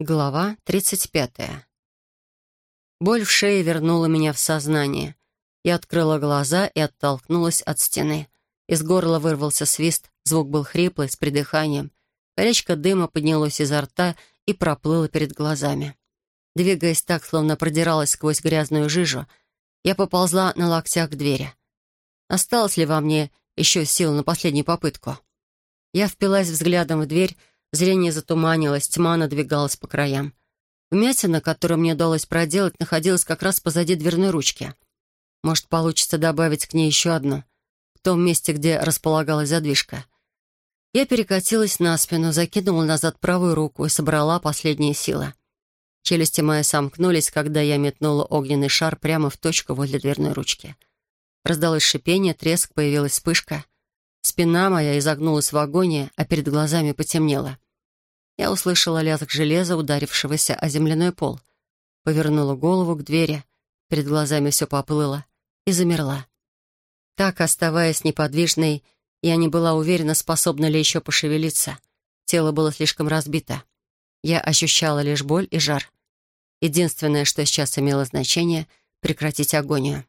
Глава 35. Боль в шее вернула меня в сознание. Я открыла глаза и оттолкнулась от стены. Из горла вырвался свист, звук был хриплый, с придыханием. Колечко дыма поднялось изо рта и проплыло перед глазами. Двигаясь так, словно продиралась сквозь грязную жижу, я поползла на локтях к двери. Осталось ли во мне еще сил на последнюю попытку? Я впилась взглядом в дверь, Зрение затуманилось, тьма надвигалась по краям. Вмятина, которую мне удалось проделать, находилась как раз позади дверной ручки. Может, получится добавить к ней еще одну, в том месте, где располагалась задвижка. Я перекатилась на спину, закинула назад правую руку и собрала последние силы. Челюсти мои сомкнулись, когда я метнула огненный шар прямо в точку возле дверной ручки. Раздалось шипение, треск, появилась вспышка — Спина моя изогнулась в агонии, а перед глазами потемнело. Я услышала лязг железа, ударившегося о земляной пол. Повернула голову к двери, перед глазами все поплыло, и замерла. Так, оставаясь неподвижной, я не была уверена, способна ли еще пошевелиться. Тело было слишком разбито. Я ощущала лишь боль и жар. Единственное, что сейчас имело значение — прекратить агонию.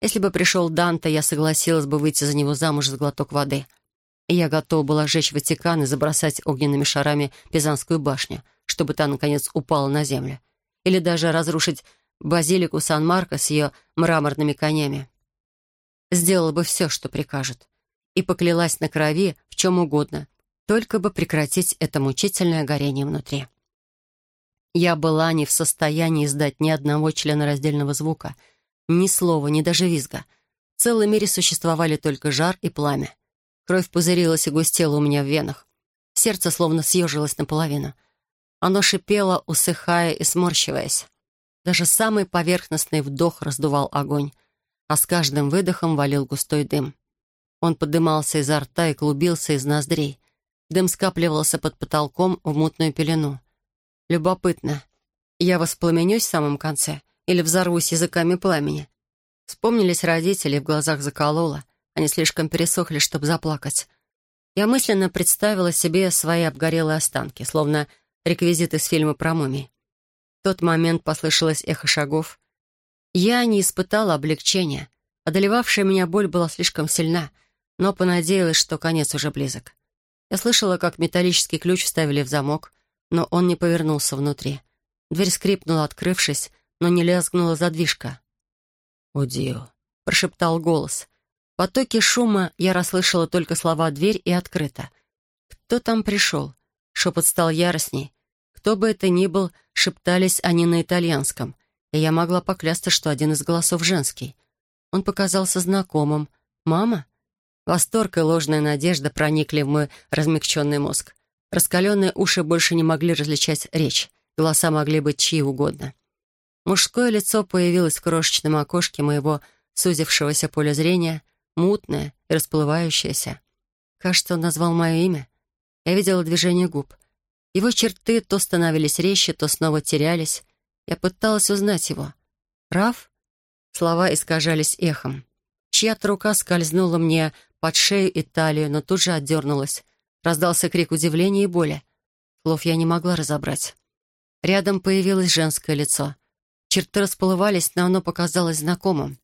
Если бы пришел Данте, я согласилась бы выйти за него замуж за глоток воды. Я готова была сжечь Ватикан и забросать огненными шарами Пизанскую башню, чтобы та, наконец, упала на землю. Или даже разрушить базилику Сан-Марко с ее мраморными конями. Сделала бы все, что прикажет. И поклялась на крови в чем угодно, только бы прекратить это мучительное горение внутри. Я была не в состоянии издать ни одного члена раздельного звука — ни слова, ни даже визга. В целом мире существовали только жар и пламя. Кровь пузырилась и густела у меня в венах. Сердце словно съежилось наполовину. Оно шипело, усыхая и сморщиваясь. Даже самый поверхностный вдох раздувал огонь, а с каждым выдохом валил густой дым. Он подымался изо рта и клубился из ноздрей. Дым скапливался под потолком в мутную пелену. Любопытно. Я воспламенюсь в самом конце или взорвусь языками пламени. Вспомнились родители, в глазах закололо. Они слишком пересохли, чтобы заплакать. Я мысленно представила себе свои обгорелые останки, словно реквизит из фильма про мумий. В тот момент послышалось эхо шагов. Я не испытала облегчения. Одолевавшая меня боль была слишком сильна, но понадеялась, что конец уже близок. Я слышала, как металлический ключ вставили в замок, но он не повернулся внутри. Дверь скрипнула, открывшись, но не лязгнула задвижка. «Удио», — прошептал голос. В потоке шума я расслышала только слова «дверь» и «открыто». «Кто там пришел?» Шепот стал яростней. Кто бы это ни был, шептались они на итальянском, и я могла поклясться, что один из голосов женский. Он показался знакомым. «Мама?» Восторг и ложная надежда проникли в мой размягченный мозг. Раскаленные уши больше не могли различать речь. Голоса могли быть чьи угодно. Мужское лицо появилось в крошечном окошке моего сузившегося поля зрения, мутное и расплывающееся. Кажется, он назвал мое имя. Я видела движение губ. Его черты то становились резче, то снова терялись. Я пыталась узнать его. «Раф?» Слова искажались эхом. Чья-то рука скользнула мне под шею и талию, но тут же отдернулась. Раздался крик удивления и боли. Слов я не могла разобрать. Рядом появилось женское лицо — Черты расплывались, но оно показалось знакомым.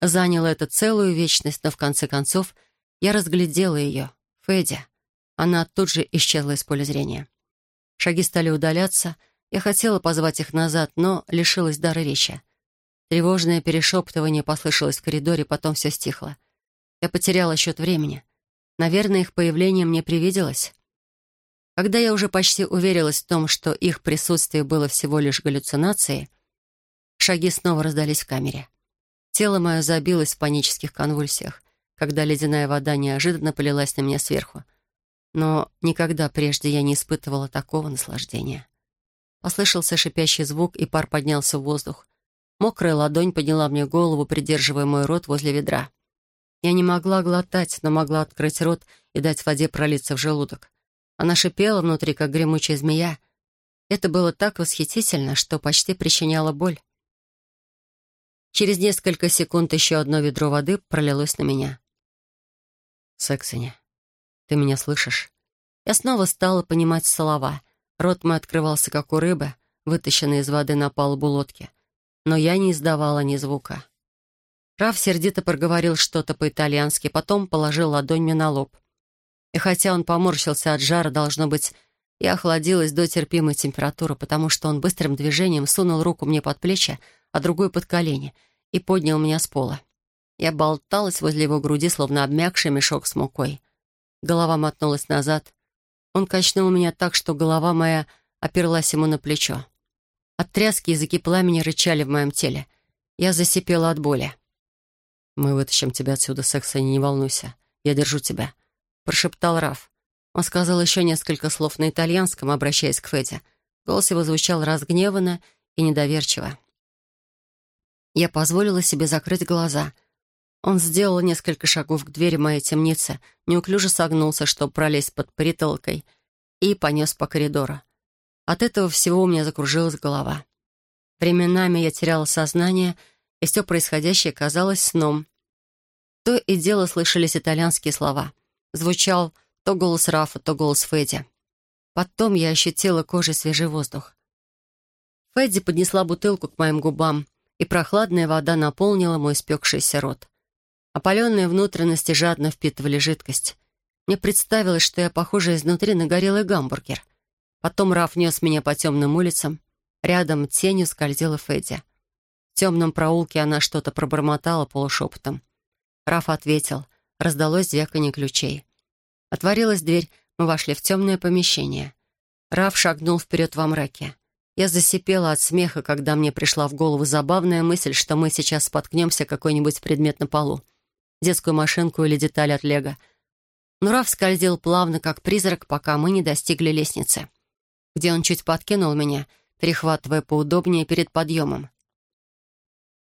Заняло это целую вечность, но в конце концов я разглядела ее. Федя. Она тут же исчезла из поля зрения. Шаги стали удаляться. Я хотела позвать их назад, но лишилась дара речи. Тревожное перешептывание послышалось в коридоре, потом все стихло. Я потеряла счет времени. Наверное, их появление мне привиделось. Когда я уже почти уверилась в том, что их присутствие было всего лишь галлюцинацией, Шаги снова раздались в камере. Тело мое забилось в панических конвульсиях, когда ледяная вода неожиданно полилась на меня сверху. Но никогда прежде я не испытывала такого наслаждения. Послышался шипящий звук, и пар поднялся в воздух. Мокрая ладонь подняла мне голову, придерживая мой рот возле ведра. Я не могла глотать, но могла открыть рот и дать воде пролиться в желудок. Она шипела внутри, как гремучая змея. Это было так восхитительно, что почти причиняло боль. Через несколько секунд еще одно ведро воды пролилось на меня. «Сексини, ты меня слышишь?» Я снова стала понимать слова. Рот мой открывался, как у рыбы, вытащенной из воды на палубу лодки. Но я не издавала ни звука. Раф сердито проговорил что-то по-итальянски, потом положил ладонь мне на лоб. И хотя он поморщился от жара, должно быть, я охладилась до терпимой температуры, потому что он быстрым движением сунул руку мне под плечи, а другую под колени, и поднял меня с пола. Я болталась возле его груди, словно обмякший мешок с мукой. Голова мотнулась назад. Он качнул меня так, что голова моя оперлась ему на плечо. От тряски языки пламени рычали в моем теле. Я засипела от боли. «Мы вытащим тебя отсюда, секса, не волнуйся. Я держу тебя», — прошептал Раф. Он сказал еще несколько слов на итальянском, обращаясь к Феде. Голос его звучал разгневанно и недоверчиво. Я позволила себе закрыть глаза. Он сделал несколько шагов к двери моей темницы, неуклюже согнулся, чтобы пролезть под притолкой, и понес по коридору. От этого всего у меня закружилась голова. Временами я теряла сознание, и все происходящее казалось сном. То и дело слышались итальянские слова. Звучал то голос Рафа, то голос Федди. Потом я ощутила кожей свежий воздух. Федди поднесла бутылку к моим губам, и прохладная вода наполнила мой спекшийся рот. Опаленные внутренности жадно впитывали жидкость. Мне представилось, что я похожа изнутри на горелый гамбургер. Потом Раф нес меня по темным улицам. Рядом тенью скользила Федди. В темном проулке она что-то пробормотала полушепотом. Раф ответил. Раздалось звяканье ключей. Отворилась дверь, мы вошли в темное помещение. Раф шагнул вперед во мраке. Я засипела от смеха, когда мне пришла в голову забавная мысль, что мы сейчас споткнемся какой-нибудь предмет на полу. Детскую машинку или деталь от лего. Но Раф скользил плавно, как призрак, пока мы не достигли лестницы, где он чуть подкинул меня, перехватывая поудобнее перед подъемом.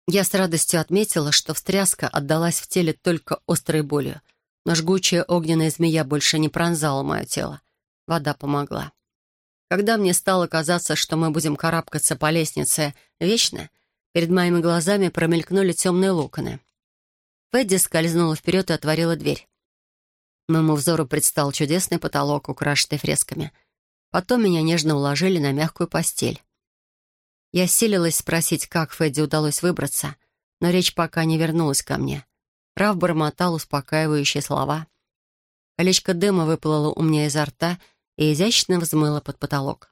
Я с радостью отметила, что встряска отдалась в теле только острой болью — но жгучая огненная змея больше не пронзала мое тело. Вода помогла. Когда мне стало казаться, что мы будем карабкаться по лестнице вечно, перед моими глазами промелькнули темные локоны. Федди скользнула вперед и отворила дверь. Моему взору предстал чудесный потолок, украшенный фресками. Потом меня нежно уложили на мягкую постель. Я силилась спросить, как Федди удалось выбраться, но речь пока не вернулась ко мне. Раф бормотал успокаивающие слова. Колечко дыма выплыло у меня изо рта и изящно взмыло под потолок.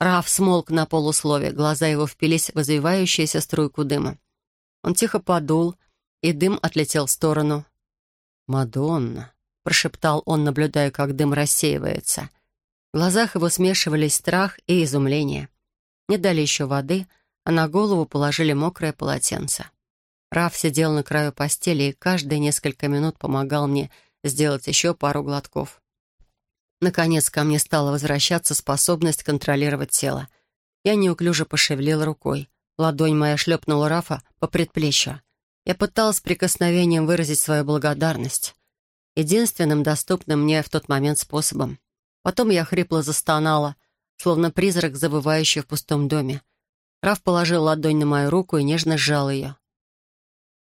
Раф смолк на полуслове, глаза его впились в извивающуюся струйку дыма. Он тихо подул, и дым отлетел в сторону. «Мадонна!» — прошептал он, наблюдая, как дым рассеивается. В глазах его смешивались страх и изумление. Не дали еще воды, а на голову положили мокрое полотенце. Раф сидел на краю постели и каждые несколько минут помогал мне сделать еще пару глотков. Наконец ко мне стала возвращаться способность контролировать тело. Я неуклюже пошевелил рукой. Ладонь моя шлепнула Рафа по предплечью. Я пыталась прикосновением выразить свою благодарность. Единственным доступным мне в тот момент способом. Потом я хрипло застонала, словно призрак, забывающий в пустом доме. Раф положил ладонь на мою руку и нежно сжал ее.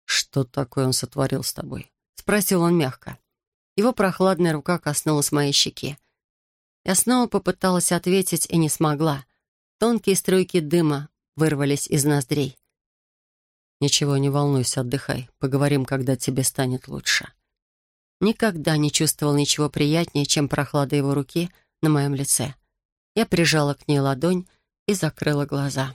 «Что такое он сотворил с тобой?» — спросил он мягко. Его прохладная рука коснулась моей щеки. Я снова попыталась ответить и не смогла. Тонкие струйки дыма вырвались из ноздрей. «Ничего, не волнуйся, отдыхай. Поговорим, когда тебе станет лучше». Никогда не чувствовал ничего приятнее, чем прохлада его руки на моем лице. Я прижала к ней ладонь и закрыла глаза.